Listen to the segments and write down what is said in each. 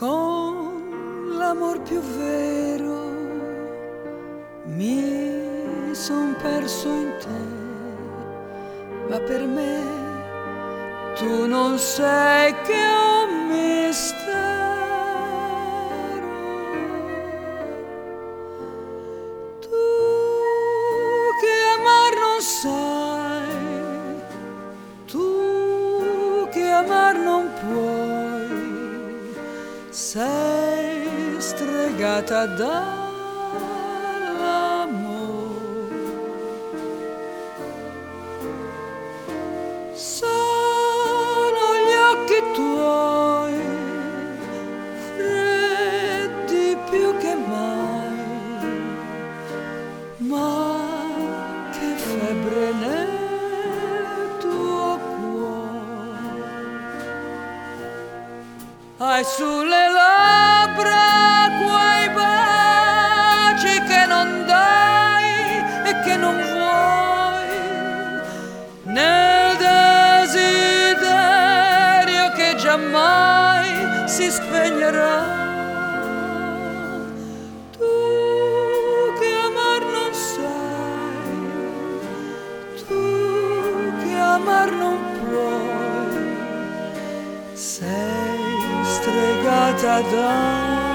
l'amor più vero mi son perso in te, ma per me tu non sei che un mistero. Tu che amar non sai, tu che amar non puoi, sei stregata da hai sulle labbra quei baci che non dai e che non vuoi. Nel desiderio che giammai si spegnerà. Amar non puoi. Sei da da da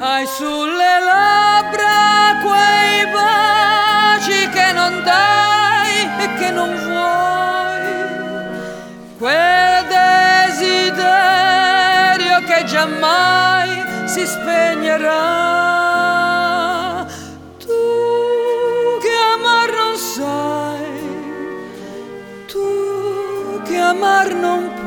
Hai sulle labbra quei baci che non dai e che non vuoi, quel desiderio che giammai si spegnerà. Tu che amar non sai, tu che amar non puoi